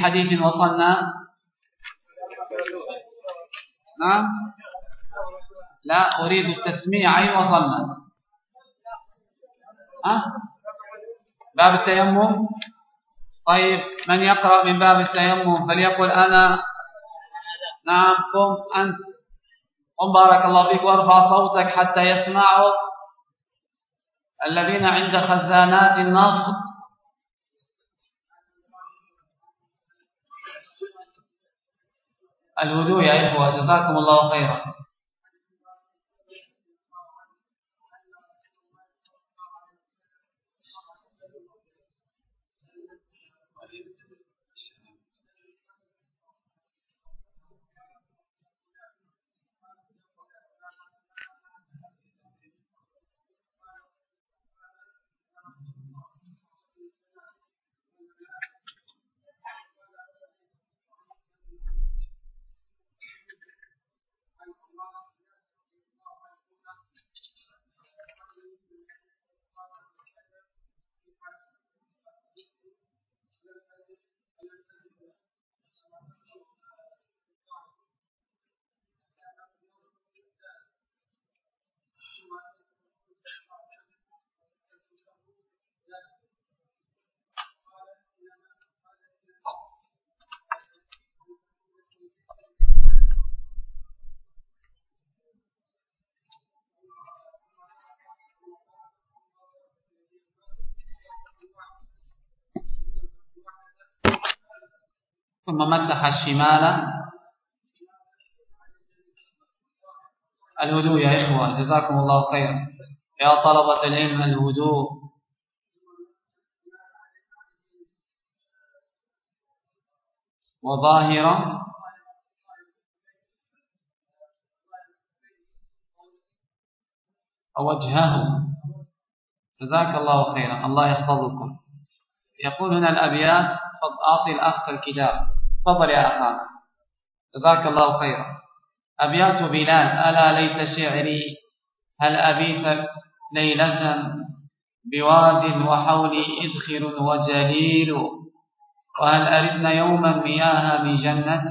حديث وصلنا؟ نعم؟ لا أريد التسميع. أي وصلنا؟ أه؟ باب التيمم؟ طيب من يقرأ من باب التيمم؟ فليقل أنا. نعم قم أنت. قم بارك الله فيك وارفع صوتك حتى يسمعوا الذين عند خزانات النصر الهدوء يا إخوة جزاكم الله خيرا. ثم مسح الشمال. الهدوء يا إخوة جزاكم الله خيرا. يا طلبة العلم الهدوء. وظاهرا وجهه. جزاك الله خيرا. الله يحفظكم. يقول هنا الأبيات أعطي الأخ الكتاب. تفضل يا أخانا جزاك الله خيرا. أبيات بلال ألا ليت شعري هل أبيت ليلة بواد وحولي إذخر وجليل؟ وهل أردنا يوما مياه من جنة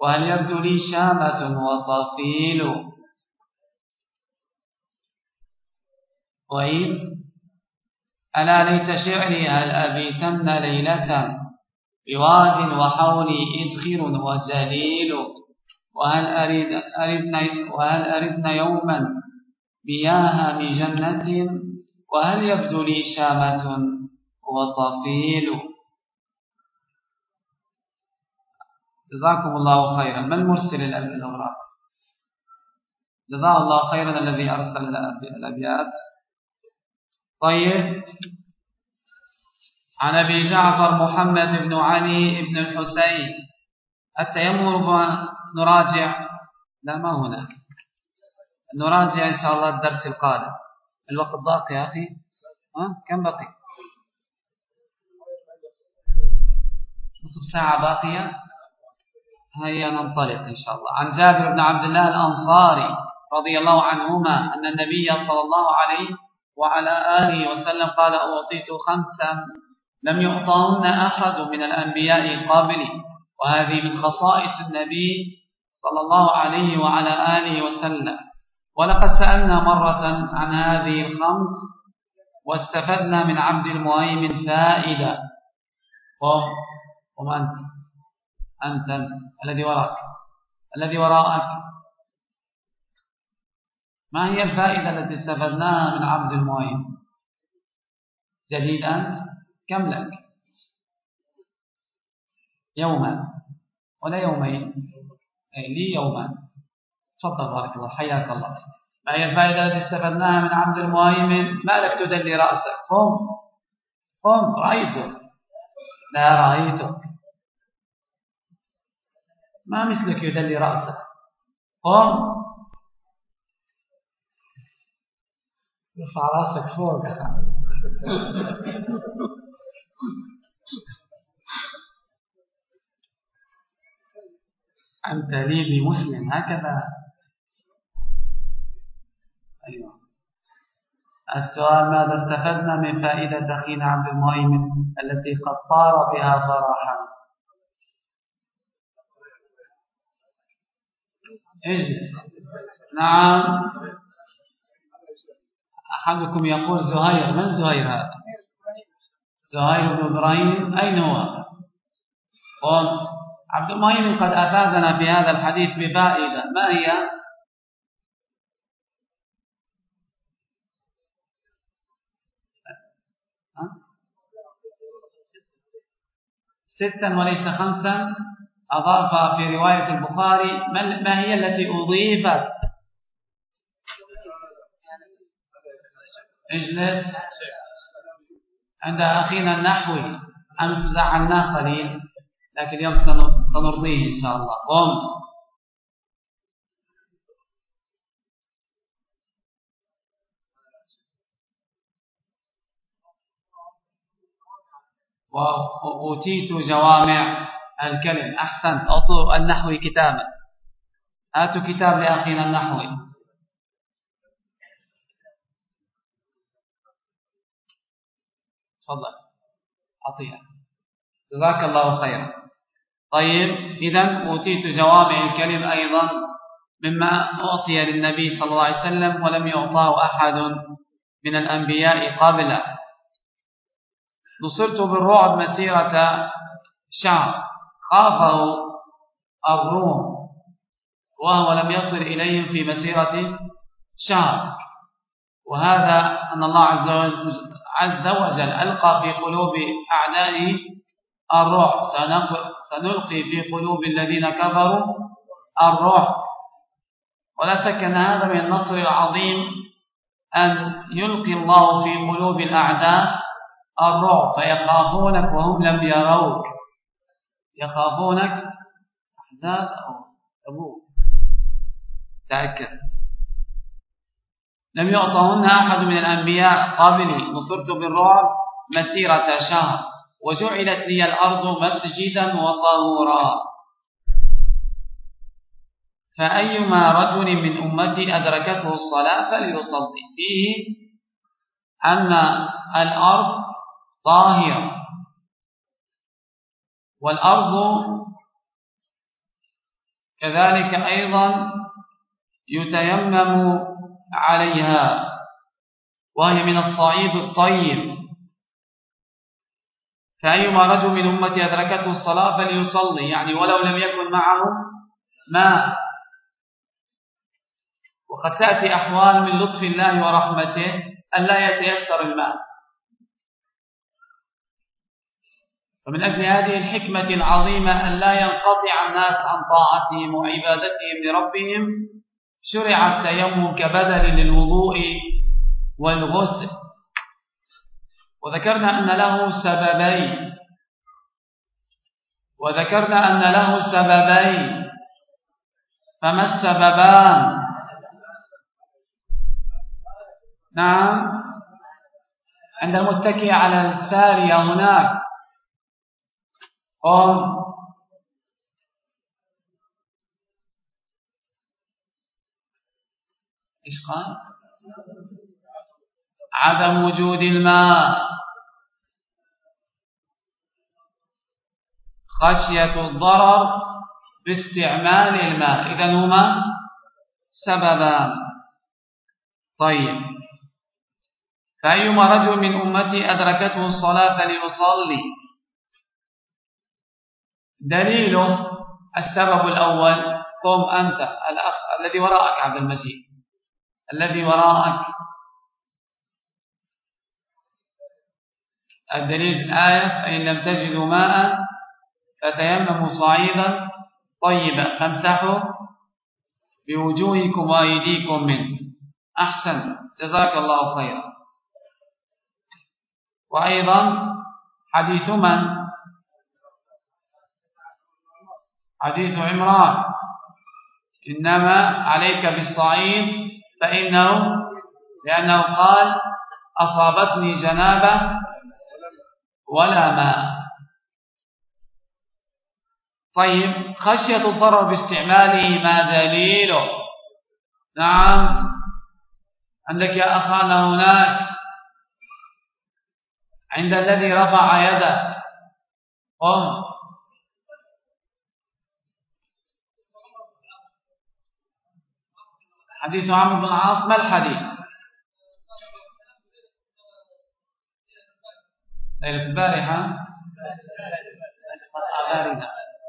وهل يبدو لي شامة وطفيل؟ وإذ ألا ليت شعري هل أبيتن ليلة؟ بواد وحولي إذخر وجليل. وهل أرد أردنا, وهل أردنا يوما مياه من جنة؟ وهل يبدو لي شامة؟ وطفيل جزاكم الله خيرا. ما المرسل الأوراق جزاه الله خيرا الذي أرسل الأبيات. طيب. عن أبي جعفر محمد بن علي بن الحسين التيمم نراجع. لا ما هناك. نراجع إن شاء الله الدرس القادم. الوقت ضاق يا أخي. ها؟ كم بقي؟ نصف ساعة باقية. هيا ننطلق إن شاء الله. عن جابر بن عبد الله الأنصاري رضي الله عنهما أن النبي صلى الله عليه وعلى آله وسلم قال أعطيت خمسا لم يعطهن أحد من الأنبياء قبلي وهذه من خصائص النبي صلى الله عليه وعلى آله وسلم. ولقد سألنا مرة عن هذه الخمس واستفدنا من عبد المهيمن فائدة قم أنت, أنت. الذي وراك. الذي وراءك. ما هي الفائدة التي استفدناها من عبد المهيمن جديد أنت؟ كم لك؟ يوما. ولا يومين. أي لي يوما. تفضل بارك الله حياك الله. ما هي الفائدة التي استفدناها من عبد المهيمن ما لك تدلي رأسك؟ قم. قم. رأيتك. لا رأيتك. ما مثلك يدلي رأسك. قم. ارفع رأسك فوق. أنت لي بمسلم؟ هكذا. أيوة. السؤال ماذا استفدنا من فائدة أخينا عبد المؤمن التي قد طار بها صراحة اجلس. نعم. أحدكم يقول زهير. من زهير هذا؟ زهير بن إبراهيم أين هو قم عبد المعين قد أفادنا في هذا الحديث بفائدة. ما هي؟ ستا وليس خمسا أضاف في رواية البخاري. ما هي التي أضيفت؟ اجلس. عند أخينا النحوي أمس زعلناه قليل لكن اليوم سنرضيه إن شاء الله. قم. وأوتيت جوامع الكلم. أحسن أعطوا النحوي كتابا. هاتوا كتاب لأخينا النحوي. تفضل. أعطيها جزاك الله خيرا. طيب إذا أوتيت جوامع الكلم أيضا مما أعطي للنبي صلى الله عليه وسلم ولم يعطاه أحد من الأنبياء قبله نصرت بالرعب مسيرة شهر خافه الروم وهو لم يصل إليهم في مسيرة شهر وهذا أن الله عز وجل, عز وجل ألقى في قلوب أعدائه الرعب سنلقي في قلوب الذين كفروا الرعب ولا شك أن هذا من النصر العظيم أن يلقي الله في قلوب الأعداء الرعب فيخافونك وهم لم يروك. يخافونك أحزاب أو تأكد. لم يعطهن أحد من الأنبياء قبلي نصرت بالرعب مسيرة شهر وجعلت لي الأرض مسجدا وطهورا. فأيما رجل من أمتي أدركته الصلاة فليصلي فيه أن الأرض طاهرة والأرض كذلك أيضا يتيمم عليها. وهي من الصعيد الطيب. فأيما رجل من أمتي أدركته الصلاة فليصلي يعني ولو لم يكن معه ماء. وقد تأتي أحوال من لطف الله ورحمته أن لا يتيسر الماء. ومن أجل هذه الحكمة العظيمة أن لا ينقطع الناس عن طاعتهم وعبادتهم لربهم شرع التيمم كبدل للوضوء والغسل. وذكرنا أن له سببين. وذكرنا أن له سببين. فما السببان؟ نعم. عند المتكئ على السارية هناك. قام إيش قال؟ عدم وجود الماء. خشية الضرر باستعمال الماء. إذا هما سببان طيب. فأيما رجل من أمتي أدركته الصلاة فليصلي دليله السبب الأول قم أنت الأخ الذي وراءك عبد المجيد. الذي وراءك. الدليل في الآية فإن لم تجدوا ماء فتيمموا صعيدا طيبا فامسحوا بوجوهكم وأيديكم منه. أحسن. جزاك الله خيرا. وأيضا حديث من؟ حديث عمران. إنما عليك بالصعيد فإنه لأنه قال أصابتني جنابة ولا ماء. طيب خشية الضرر باستعماله ما دليله؟ نعم. عندك يا أخانا هناك. عند الذي رفع يده. قم. حديث عمرو بن العاص ما الحديث؟ ليلة البارحة.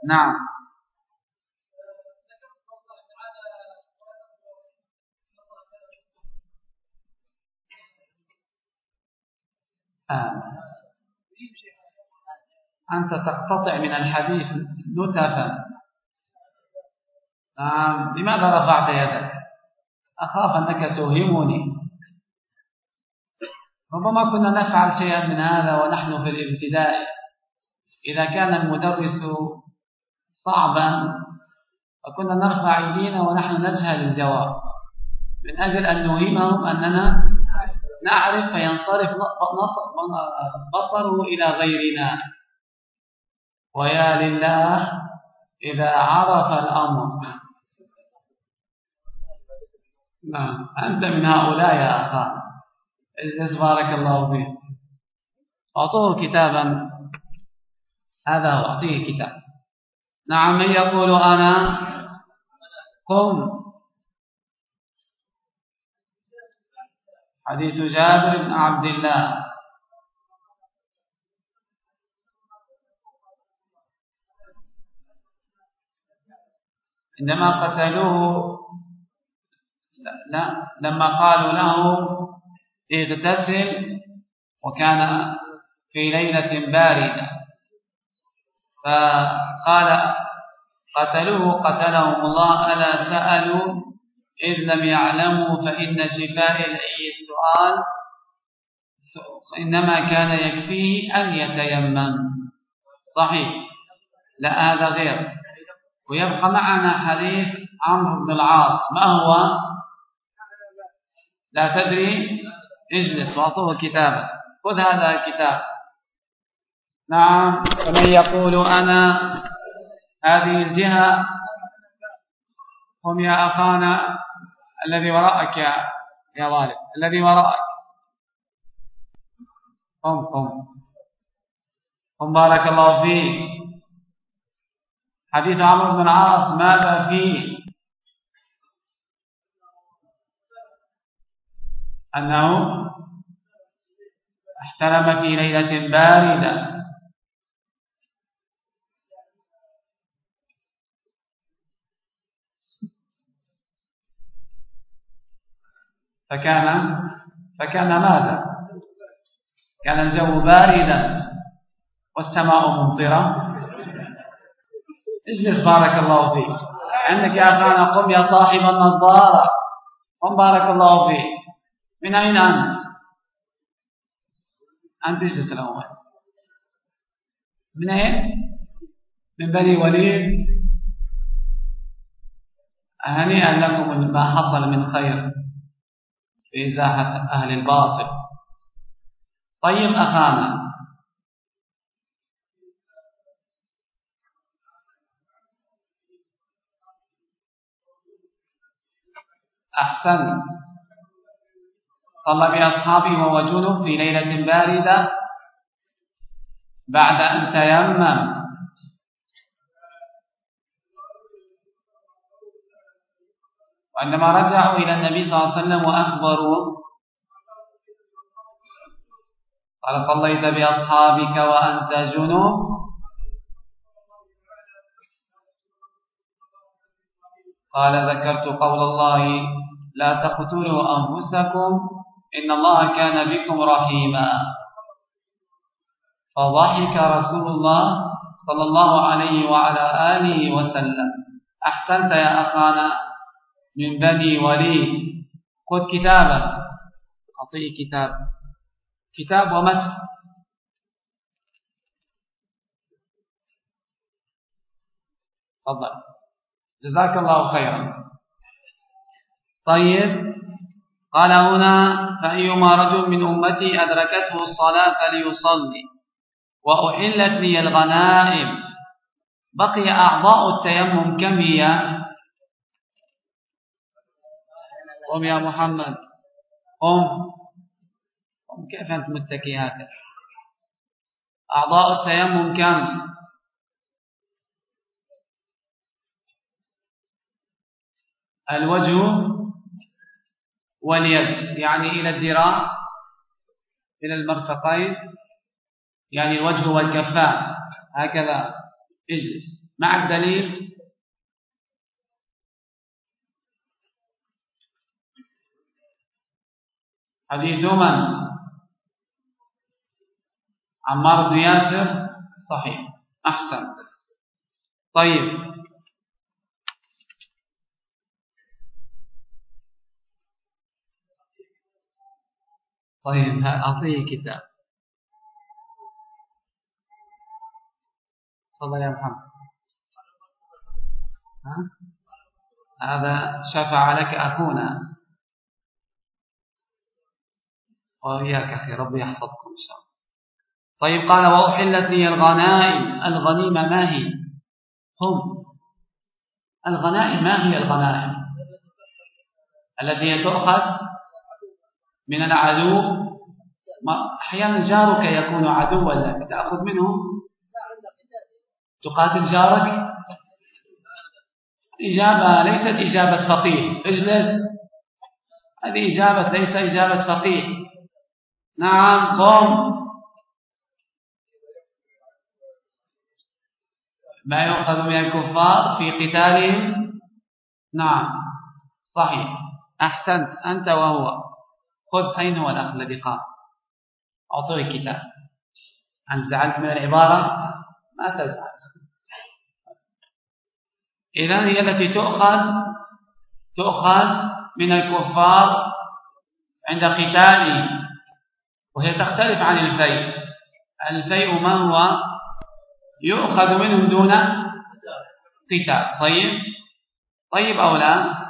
نعم. آه. أنت تقتطع من الحديث نتفا. نعم لماذا رفعت يدك؟ أخاف أنك توهمني. ربما كنا نفعل شيئا من هذا ونحن في الابتداء. إذا كان المدرس صعبا فكنا نرفع أيدينا ونحن نجهل الجواب. من أجل أن نوهمهم أننا نعرف فينصرف بصره إلى غيرنا. ويا لله إذا عرف الأمر. نعم. أنت من هؤلاء يا أخا. اجلس بارك الله فيك. أعطوه كتابا. هذا هو أعطيه كتاب. نعم من يقول أنا؟ قم. حديث جابر بن عبد الله. عندما قتلوه لا لما قالوا له اغتسل وكان في ليلة باردة. فقال قتلوه قتلهم الله. ألا سألوا إذ لم يعلموا فإن شفاء الأي السؤال إنما كان يكفيه أن يتيمم. صحيح. لا هذا غير. ويبقى معنا حديث عمرو بن العاص. ما هو؟ لا تدري اجلس واعطوه كتابا خذ هذا الكتاب. نعم. ومن يقول أنا هذه الجهة هم يا أخانا الذي وراءك يا يا ظالم الذي وراءك. قم قم. قم بارك الله فيك. حديث عمرو بن العاص ماذا فيه؟ أنه احترم في ليلة باردة. فكان فكان ماذا؟ كان الجو باردا والسماء ممطرة. اجلس بارك الله فيك؟ عندك يا أخانا قم يا صاحب النظارة. قم بارك الله فيك. من أين أنت؟ أنت اجلس الأول من أين؟ من بني وليد؟ هنيئا لكم ما حصل من خير في إزاحة أهل الباطل. طيب أخانا. أحسن. صلى بأصحابه جنب في ليلة باردة بعد أن تيمم. وعندما رجعوا إلى النبي صلى الله عليه وسلم وأخبروا قال صليت بأصحابك وأنت جنوب. قال ذكرت قول الله لا تقتلوا أنفسكم. إن الله كان بكم رحيما. فضحك رسول الله صلى الله عليه وعلى آله وسلم. أحسنت يا أخانا من بني وليد. خذ كتابا أعطيه كتاب. كتاب ومتن. تفضل. جزاك الله خيرا. طيب. قال هنا فأيما رجل من أمتي أدركته الصلاة فليصلي وأحلت لي الغنائم. بقي أعضاء التيمم كم هي؟ قم يا محمد. قم. قم كيف أنت متكي هكذا؟ أعضاء التيمم كم؟ الوجه واليد يعني إلى الذراع إلى المرفقين يعني الوجه والكفان هكذا اجلس. مع الدليل حديث من عمار بن ياسر صحيح أحسن. طيب. طيب أعطيه كتاب. تفضل يا محمد. ها؟ هذا شفع لك أخونا. وإياك أخي ربي يحفظكم إن شاء الله. طيب قال وأحلت لي الغنائم. الغنيمة ما هي؟ هم. الغنائم ما هي الغنائم؟ التي تؤخذ؟ من العدو. أحيانا جارك يكون عدوا لك. تأخذ منه؟ تقاتل جارك؟ إجابة ليست إجابة فقيه. اجلس. هذه إجابة ليس إجابة فقيه. نعم قم. ما يؤخذ من الكفار في قتالهم؟ نعم. صحيح. أحسنت. أنت وهو. خذ أين هو الأخ الذي قام أعطوه الكتاب أنت زعلت من العبارة؟ ما تزعل. إذا هي التي تؤخذ تؤخذ من الكفار عند قتالهم وهي تختلف عن الفيء. الفيء ما هو؟ يؤخذ منهم دون قتال. طيب؟ طيب أو لا؟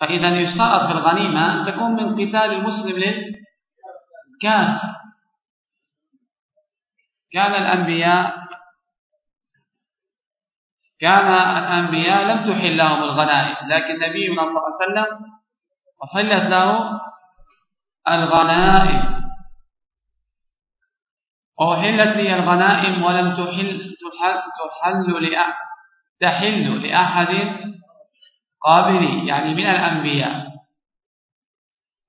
فإذا يشترط في الغنيمة تكون من قتال المسلم للكافر كان الأنبياء كان الأنبياء لم تحل لهم الغنائم لكن نبينا صلى الله عليه وسلم وحلت له الغنائم. وأحلت لي الغنائم ولم تحل تحل تحل لأحد تحل لأحد قابل يعني من الأنبياء.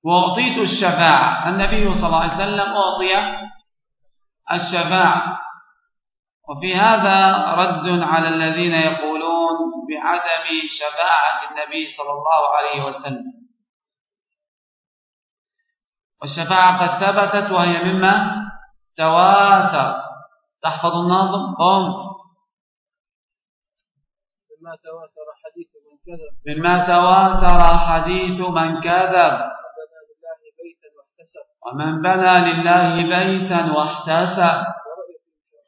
وأعطيت الشفاعة. النبي صلى الله عليه وسلم أعطي الشفاعة. وفي هذا رد على الذين يقولون بعدم شفاعة النبي صلى الله عليه وسلم. والشفاعة قد ثبتت وهي مما تواتر. تحفظ الناظم قم مما تواتر حديث من كذب. مما تواتر حديث من كذب. ومن بنى لله بيتا واحتسب.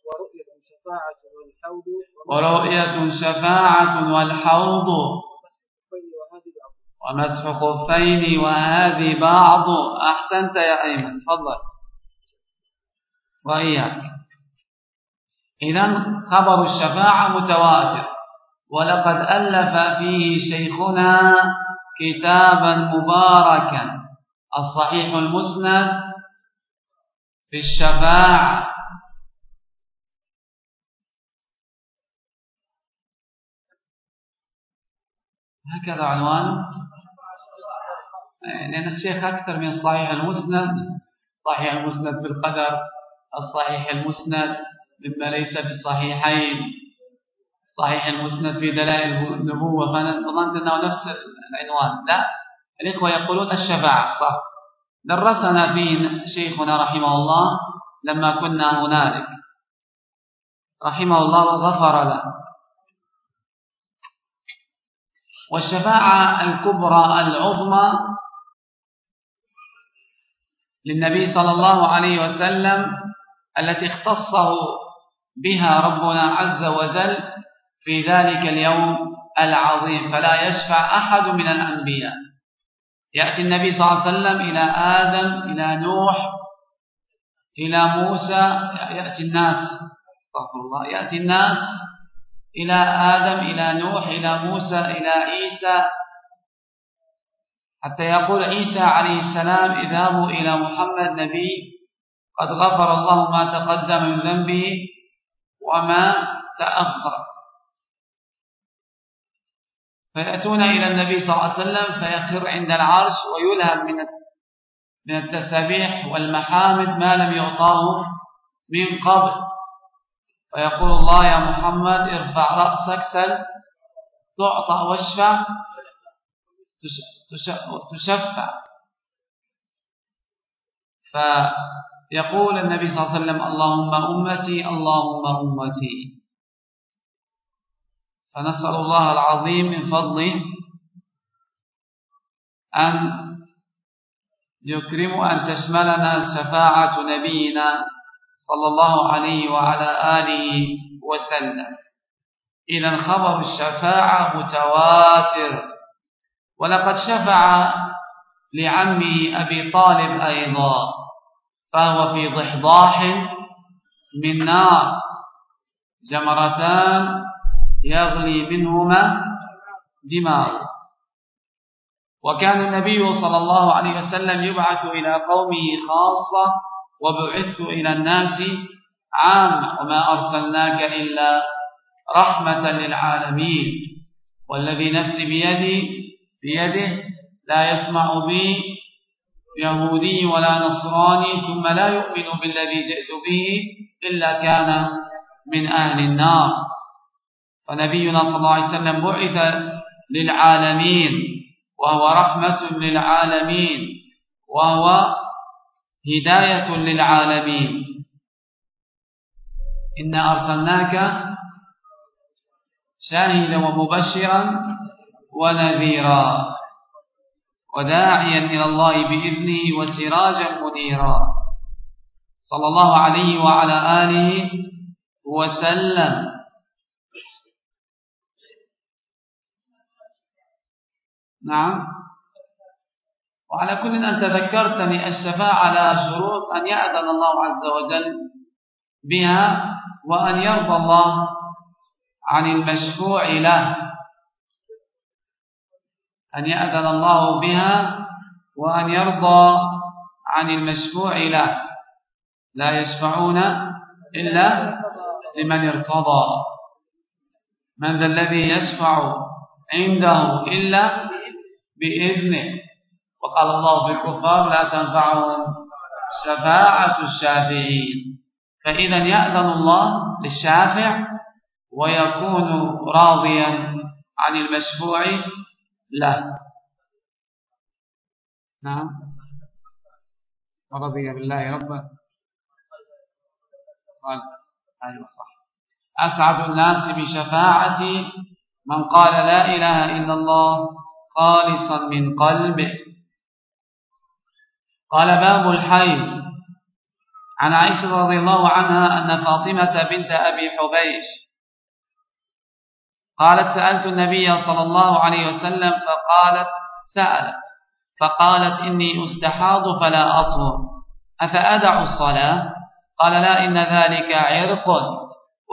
ورؤية شفاعة والحوض. ورؤية شفاعة والحوض. ومسح خفين وهذه بعض. أحسنت يا أيمن تفضل. وإياك. إذا خبر الشفاعة متواتر. ولقد ألف فيه شيخنا كتابا مباركا. الصحيح المسند في الشفاعة. هكذا عنوان. لأن الشيخ أكثر من صحيح المسند. صحيح المسند في القدر الصحيح المسند مما ليس في الصحيحين صحيح المسند في دلائل النبوة. فأنا ظننت أنه نفس العنوان. لا. الإخوة يقولون الشفاعة صح. درسنا فيه شيخنا رحمه الله لما كنا هنالك. رحمه الله وغفر له. والشفاعة الكبرى العظمى للنبي صلى الله عليه وسلم التي اختصه بها ربنا عز وجل في ذلك اليوم العظيم فلا يشفع أحد من الأنبياء. يأتي النبي صلى الله عليه وسلم إلى آدم إلى نوح إلى موسى يأتي الناس استغفر الله يأتي الناس إلى آدم إلى نوح إلى موسى إلى عيسى. حتى يقول عيسى عليه السلام اذهبوا إلى محمد نبي قد غفر الله ما تقدم من ذنبه وما تأخر. فيأتون إلى النبي صلى الله عليه وسلم فيخر عند العرش ويلهم من من التسابيح والمحامد ما لم يعطاه من قبل. فيقول الله يا محمد ارفع رأسك سل تعطى واشفع تشفع. فيقول النبي صلى الله عليه وسلم اللهم أمتي اللهم أمتي. فنسأل الله العظيم من فضله أن يكرم أن تشملنا شفاعة نبينا صلى الله عليه وعلى آله وسلم. إذا خبر الشفاعة متواتر. ولقد شفع لعمه أبي طالب أيضا فهو في ضحضاح من نار. جمرتان يغلي منهما دماغ وكان النبي صلى الله عليه وسلم يبعث إلى قومه خاصة وبعثت إلى الناس عامة وما أرسلناك إلا رحمة للعالمين. والذي نفسي بيدي بيده لا يسمع بي يهودي ولا نصراني ثم لا يؤمن بالذي جئت به إلا كان من أهل النار. فنبينا صلى الله عليه وسلم بعث للعالمين وهو رحمة للعالمين وهو هداية للعالمين. إنا أرسلناك شاهدا ومبشرا ونذيرا وداعيا إلى الله بإذنه وسراجا منيرا. صلى الله عليه وعلى آله وسلم. نعم. وعلى كل أن تذكرتني الشفاعة على شروط أن يأذن الله عز وجل بها وأن يرضى الله عن المشفوع له. أن يأذن الله بها وأن يرضى عن المشفوع له. لا يشفعون إلا لمن ارتضى. من ذا الذي يشفع عنده إلا بإذنه. وقال الله في الكفار لا تنفعهم شفاعة الشافعين. فإذا يأذن الله للشافع ويكون راضيا عن المشفوع له. نعم. ورضي بالله ربا قال. أيوة أسعد الناس بشفاعتي من قال لا إله إلا الله خالصا من قلبه. قال باب الحيض عن عائشة رضي الله عنها أن فاطمة بنت أبي حبيش قالت سألت النبي صلى الله عليه وسلم فقالت سألت فقالت إني أستحاض فلا أطهر. أفأدع الصلاة؟ قال لا إن ذلك عرق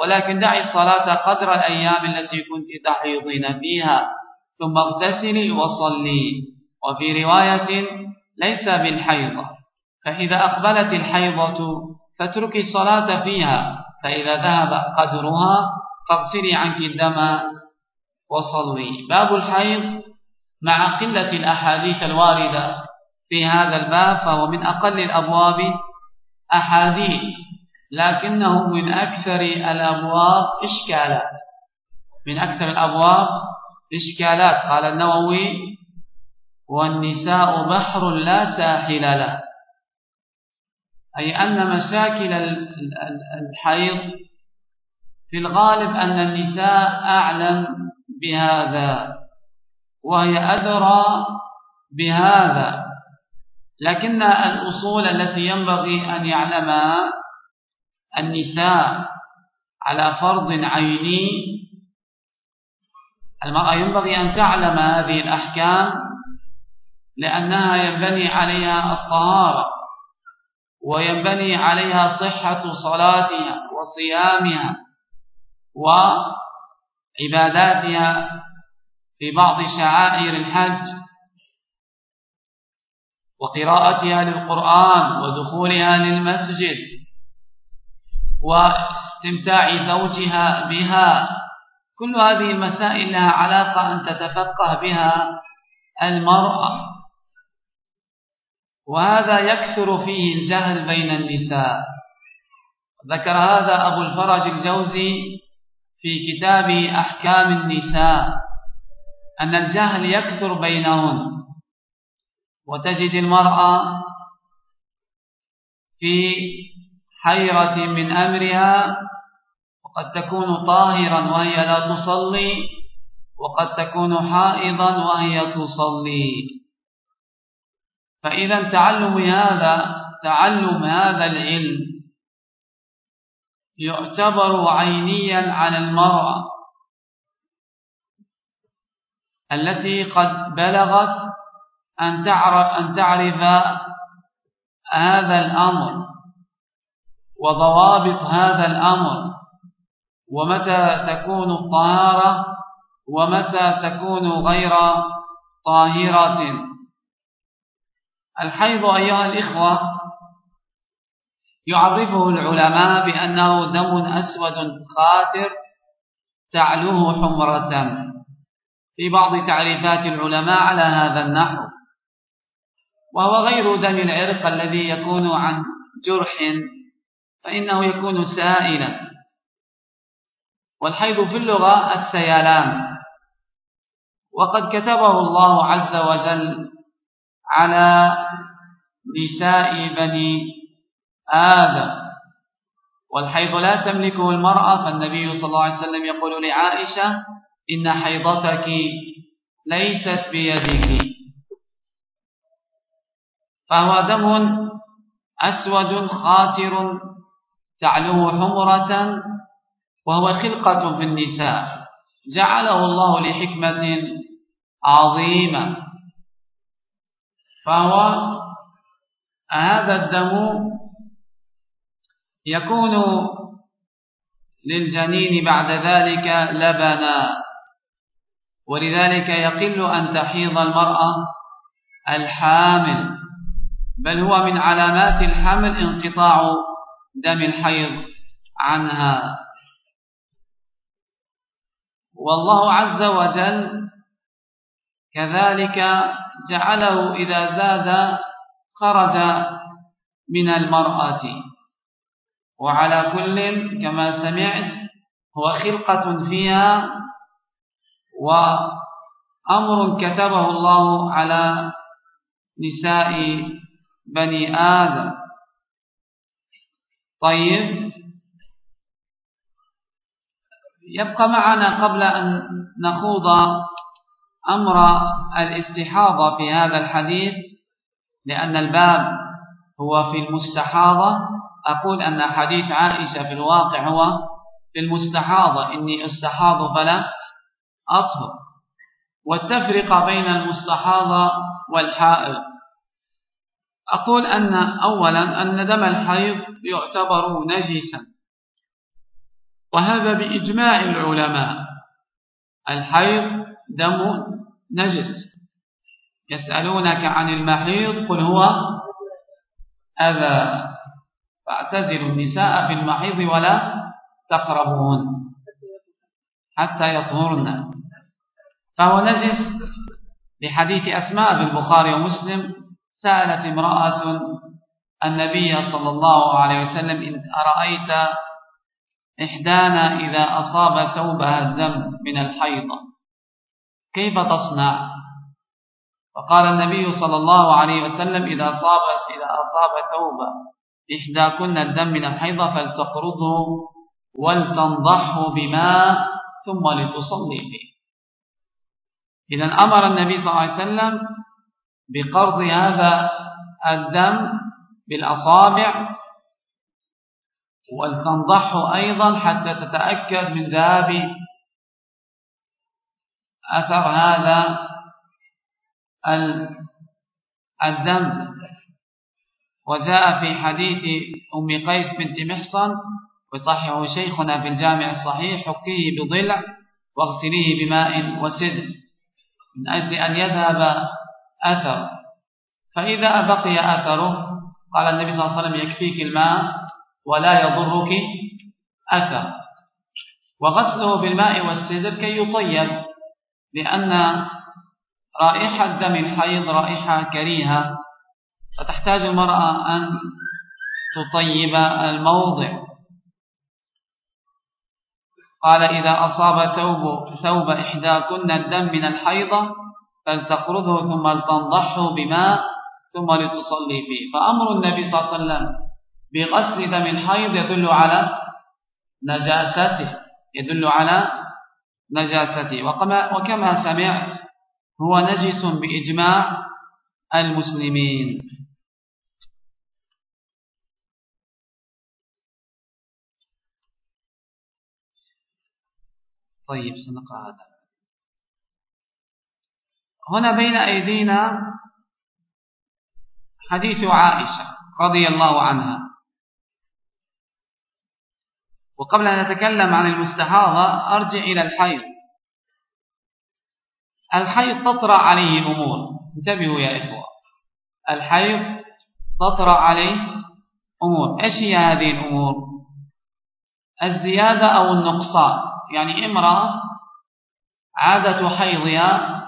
ولكن دعي الصلاة قدر الأيام التي كنت تحيضين فيها. ثم اغتسلي وصلي. وفي رواية ليس بالحيضة فإذا أقبلت الحيضة فاتركي الصلاة فيها فإذا ذهب قدرها فاغسلي عنك الدم وصلي. باب الحيض مع قلة الأحاديث الواردة في هذا الباب فهو من أقل الأبواب أحاديث لكنه من أكثر الأبواب إشكالات. من أكثر الأبواب إشكالات. قال النووي والنساء بحر لا ساحل له. أي أن مشاكل الحيض في الغالب أن النساء أعلم بهذا وهي أدرى بهذا. لكن الأصول التي ينبغي أن يعلمها النساء على فرض عيني المرأة ينبغي أن تعلم هذه الأحكام؟ لأنها ينبني عليها الطهارة وينبني عليها صحة صلاتها وصيامها وعباداتها في بعض شعائر الحج وقراءتها للقرآن ودخولها للمسجد واستمتاع زوجها بها كل هذه المسائل لها علاقة أن تتفقه بها المرأة. وهذا يكثر فيه الجهل بين النساء. ذكر هذا أبو الفرج الجوزي في كتاب أحكام النساء أن الجهل يكثر بينهن. وتجد المرأة في حيرة من أمرها وقد تكون طاهرا وهي لا تصلي وقد تكون حائضا وهي تصلي. فإذا تعلم هذا تعلم هذا العلم يعتبر عينيا على المرأة التي قد بلغت أن تعرف, أن تعرف هذا الأمر وضوابط هذا الأمر. ومتى تكون الطهارة؟ ومتى تكون غير طاهرة؟ الحيض أيها الإخوة يعرفه العلماء بأنه دم أسود خاتر تعلوه حمرة. في بعض تعريفات العلماء على هذا النحو. وهو غير دم العرق الذي يكون عن جرح فإنه يكون سائلا. والحيض في اللغة السيلان وقد كتبه الله عز وجل على نساء بني آدم. والحيض لا تملكه المرأة فالنبي صلى الله عليه وسلم يقول لعائشة إن حيضتك ليست بيدك. فهو دم أسود خاتر تعلوه حمرة وهو خلقة في النساء. جعله الله لحكمة عظيمة. فهو هذا الدم يكون للجنين بعد ذلك لبنا. ولذلك يقل أن تحيض المرأة الحامل. بل هو من علامات الحمل انقطاع دم الحيض عنها. والله عز وجل كذلك جعله إذا زاد خرج من المرأة. وعلى كل كما سمعت هو خلقة فيها وأمر كتبه الله على نساء بني آدم. طيب يبقى معنا قبل أن نخوض أمر الاستحاضة في هذا الحديث لأن الباب هو في المستحاضة. أقول أن حديث عائشة في الواقع هو في المستحاضة. إني أستحاض فلا أطهر. والتفرقة بين المستحاضة والحائض. أقول أن أولا أن دم الحيض يعتبر نجسا. وهذا بإجماع العلماء. الحيض دم نجس. يسألونك عن المحيض قل هو أذى. فاعتزلوا النساء في المحيض ولا تقربون حتى يطهرن. فهو نجس. لحديث أسماء في البخاري ومسلم سألت امرأة النبي صلى الله عليه وسلم إن أرأيت إحدانا إذا أصاب ثوبها الدم من الحيضة. كيف تصنع؟ فقال النبي صلى الله عليه وسلم إذا أصابت إذا أصاب ثوب إحداكن الدم من الحيضة فلتقرضه ولتنضحه بماء ثم لتصلي فيه. إذا أمر النبي صلى الله عليه وسلم بقرض هذا الدم بالأصابع ولتنضحه أيضا حتى تتأكد من ذهاب أثر هذا الدم. وجاء في حديث أم قيس بنت محصن وصححه شيخنا في الجامع الصحيح حكيه بضلع واغسليه بماء وسدر من أجل أن يذهب أثر فإذا بقي أثره قال النبي صلى الله عليه وسلم يكفيك الماء ولا يضرك أثر. وغسله بالماء والسدر كي يطيب لأن رائحة دم الحيض رائحة كريهة فتحتاج المرأة أن تطيب الموضع. قال إذا أصاب ثوب, ثوب إحداكن الدم من الحيضة فلتقرضه ثم لتنضحه بماء ثم لتصلي فيه. فأمر النبي صلى الله عليه وسلم بغسل دم الحيض يدل على نجاسته يدل على نجاسته. وكما, وكما سمعت هو نجس بإجماع المسلمين. طيب سنقرأ هذا. هنا بين أيدينا حديث عائشة رضي الله عنها. وقبل أن نتكلم عن المستحاضة أرجع إلى الحيض. الحيض تطرأ عليه أمور. انتبهوا يا إخوة. الحيض تطرأ عليه أمور. إيش هي هذه الأمور؟ الزيادة أو النقصان. يعني امرأة عادة حيضها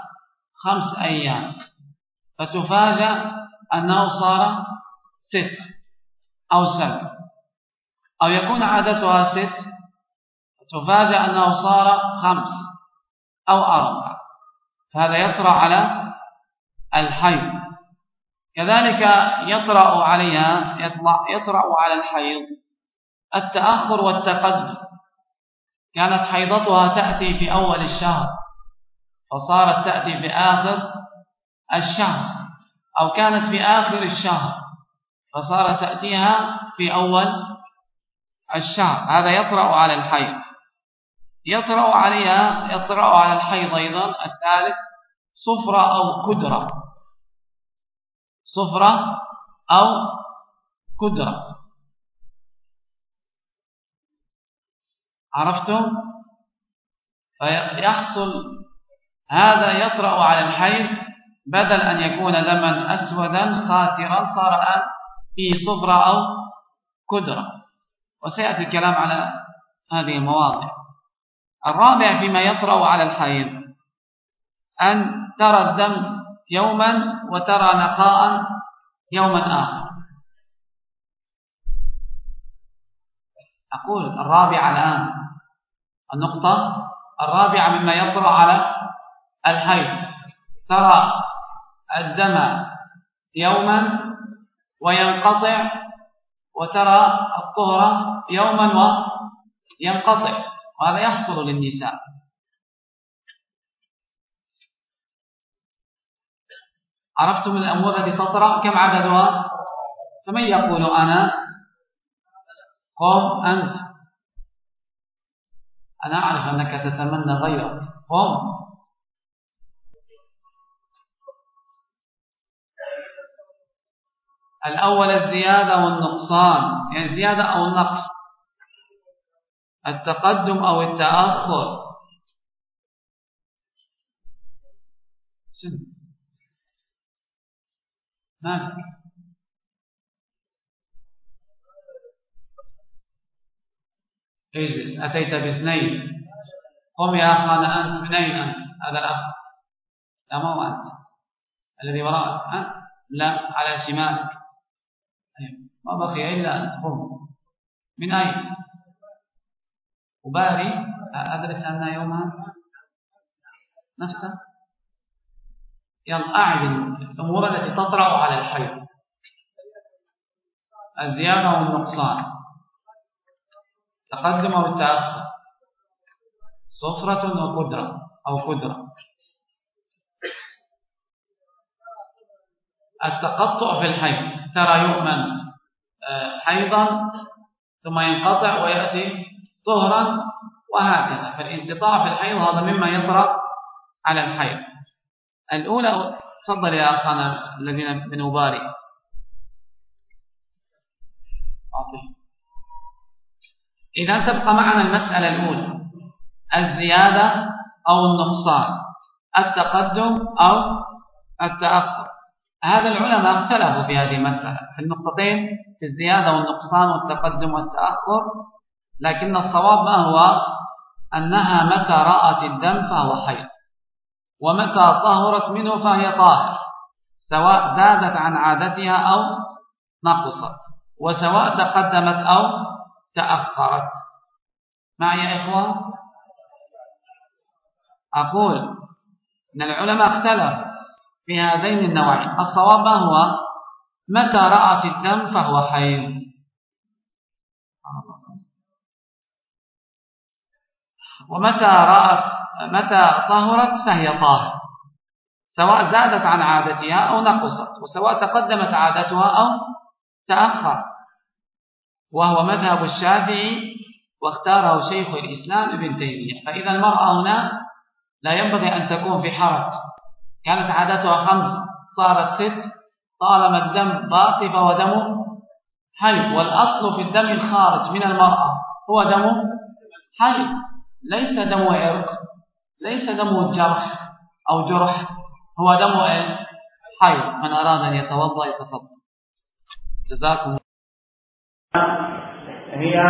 خمس أيام. فتفاجأ أنه صار ست أو سبع. أو يكون عادتها ست فتفاجأ أنه صار خمس أو أربع. فهذا يطرأ على الحيض. كذلك يطرأ عليها يطلع يطرأ على الحيض التأخر والتقدم. كانت حيضتها تأتي في أول الشهر فصارت تأتي في آخر الشهر أو كانت في آخر الشهر فصارت تأتيها في أول الشهر هذا يطرأ على الحيض. يطرأ عليها يطرأ على الحيض أيضا الثالث صفرة أو كدرة. صفرة أو كدرة. عرفتم؟ فيحصل هذا يطرأ على الحيض بدل أن يكون دما أسودا خاترا صار الآن في صفرة أو كدرة. وسيأتي الكلام على هذه المواضع. الرابع فيما يطرأ على الحيض أن ترى الدم يوما وترى نقاء يوما آخر. أقول الرابع الآن النقطة الرابعة مما يطرأ على الحيض ترى الدم يوما وينقطع وترى الطهرة يوما وينقطع وهذا يحصل للنساء. عرفتم الأمور التي تطرأ؟ كم عددها؟ فمن يقول أنا؟ قم أنت. أنا أعرف أنك تتمنى غيرك. قم. الأول الزيادة والنقصان يعني زيادة أو النقص التقدم أو التأخر. سن مالك؟ اجلس. أتيت باثنين. قم يا أخانا أنت. من أين أنت. هذا الأخ. لا ما هو أنت. الذي وراءك. أنت لا على شمالك. ما بقي إلا قم من أين؟ أباري أدرس أن يوما نفسه يلا أعد الأمور التي تطرأ على الحيض الزيادة والنقصان. تقدم أو التأخر. صفرة وقدرة أو قدرة. التقطع في الحيض ترى يؤمن. حيضا ثم ينقطع ويأتي طهرا وهكذا. فالانقطاع في الحيض هذا مما يطرأ على الحيض. الأولى تفضل يا أخانا الذين بنباري إذا تبقى معنا المسألة الأولى الزيادة أو النقصان التقدم أو التأخر. هذا العلماء اختلفوا في هذه المسألة في النقطتين في الزيادة والنقصان والتقدم والتأخر لكن الصواب ما هو؟ أنها متى رأت الدم فهو حيض ومتى طهرت منه فهي طاهر سواء زادت عن عادتها أو نقصت وسواء تقدمت أو تأخرت. معي يا إخوة؟ أقول أن العلماء اختلف في هذين النوعين. الصواب هو متى رأت الدم فهو حيض. ومتى رأت متى طهرت فهي طاهر سواء زادت عن عادتها أو نقصت وسواء تقدمت عادتها أو تأخر. وهو مذهب الشافعي واختاره شيخ الإسلام ابن تيمية. فإذا المرأة هنا لا ينبغي أن تكون في حرج. كانت عادتها خمس. صارت ست. طالما الدم باقي فهو دم حي. والأصل في الدم الخارج من المرأة هو دم حي. ليس دم عرق. ليس دم جرح أو جرح. هو دم إيش؟ حي. من أراد أن يتوضأ يتفضل. جزاكم. هي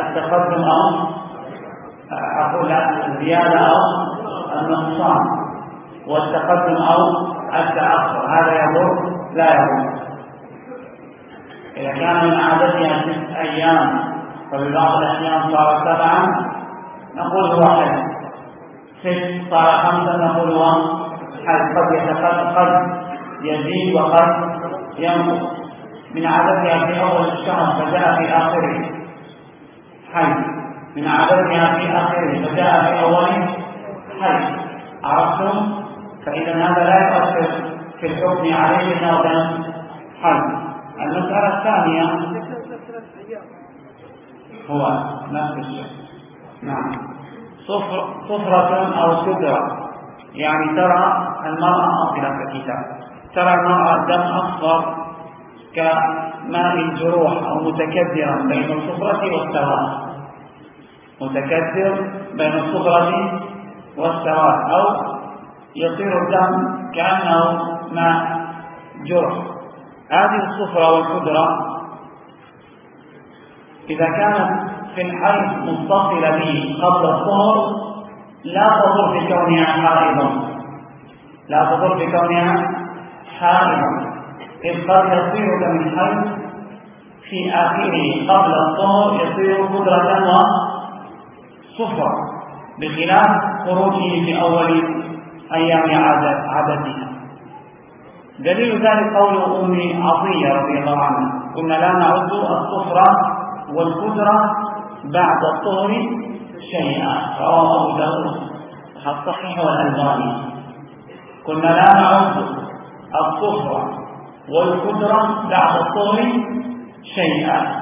التقدم أو أقول الزيادة أو النقصان والتقدم أو التأخر هذا يضر لا يضر إذا كان من عادتها ست أيام فببعض الأحيان صار سبعا نقول هو ست صار خمسا نقول هو قد يتقدم قد يزيد وقد ينقص. من عادتها في أول الشهر فجاء في آخره حي من عادتها في آخره فجاء في أوله حي عرفتم؟ فإذا هذا لا يؤثر في الحكم عليه نوبا حي المسألة الثانية هو نفس الشيء. نعم. صفر صفرة أو سدرة. يعني ترى المرأة أصلا في الكتاب. ترى المرأة دم أصفر كماء الجروح أو متكدرا بين الصفرة والسواد. متكدر بين الصفرة والسواد أو يصير الدم كأنه ماء جرح. هذه الصفرة والقدرة إذا كانت في الحيض متصلة به قبل الطهر لا تضر في كونها حائضا. لا تضر في كونها حائضا. إذ قد يصير دم الحيض في آخره قبل الطهر يصير قدرة وصفرة بخلاف خروجه في أول أيام عادتها. دليل ذلك قول أم عطية رضي الله عنها. كنا لا نعد الصفرة والقدرة بعد الطهر شيئا. رواه أبو داود. الصحيح والألباني؟ كنا لا نعد الصفرة والقدرة بعد الطهر شيئا.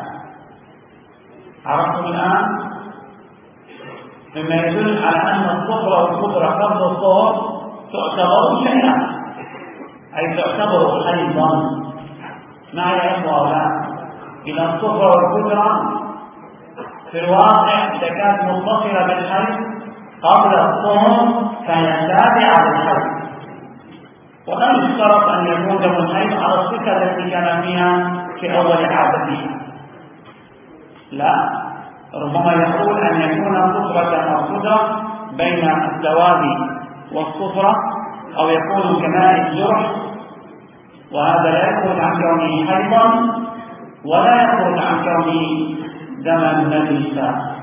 عرفتم الآن؟ مما يدل على أن الصفرة والقدرة قبل الطهر تعتبر شيئا. أي تعتبر حيضا مع يا إخوة لا إذا الصفرة والقدرة في الواقع إذا كانت متصلة بالحيض قبل الطهر فهي تابعة للحيض ولا يشترط أن يكون دم الحيض على الصفة التي كان فيها في أول عادته لا. ربما يقول أن يكون صفرة أو صدرة بين السواد والصفرة أو يكون كماء الجرح وهذا لا يخرج عن كونه حيضا ولا يخرج عن كونه دما نجسا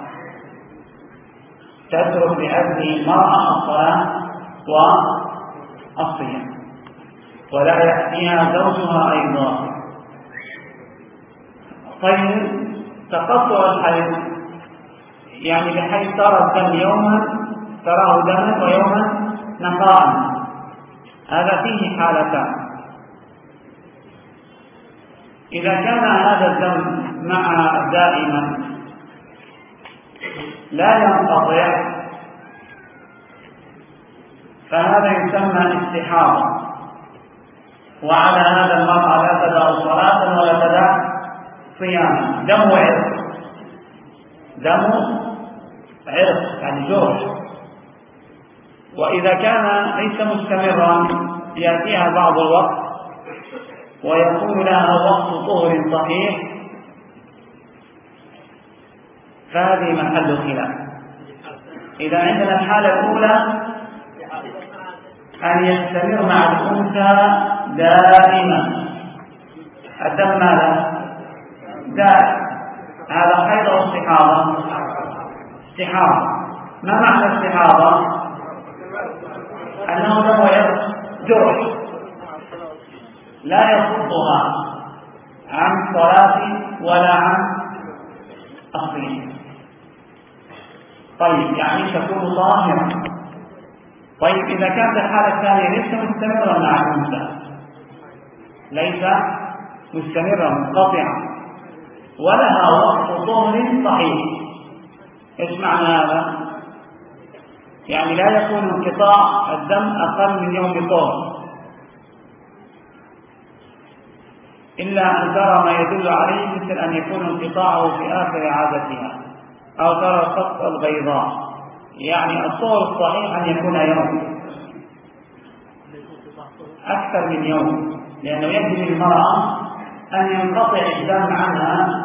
تترك بأذن المرأة الصلاة والصيام ولا يأتيها زوجها أيضا. طيب تقطع الحيض يعني بحيث ترى الدم يوما تراه دما ويوما نقاء هذا فيه حالتان. إذا كان هذا الدم مع دائما لا ينقطع فهذا يسمى استحاضة. وعلى هذا المرأة لا تدع صلاة ولا تدع صياما دم عرق. دم عرق يعني جرح وإذا كان ليس مستمرا يأتيها بعض الوقت ويكون لها وقت طهر صحيح فهذه محل خلاف إذا عندنا الحالة الأولى أن يستمر مع الأنثى دائما الدم ماذا؟ دائم هذا حيض أو استحاضة؟ استحاضة ما معنى الاستحاضة؟ أنه له جرح. لا يصدها عن صلاة ولا عن الصيام طيب يعني تكون طاهرة طيب إذا كانت الحالة الثانية ليس مستمرا مع الأنثى ليس مستمرا منقطعا. ولها وقت طهر صحيح. إيش معنى هذا؟ يعني لا يكون انقطاع الدم أقل من يوم طهر إلا أن ترى ما يدل عليه مثل أن يكون انقطاعه في آخر عادتها أو ترى الخط البيضاء. يعني الصور الصحيح أن يكون يوم. أكثر من يوم لأنه يجب للمرأة أن ينقطع الدم عنها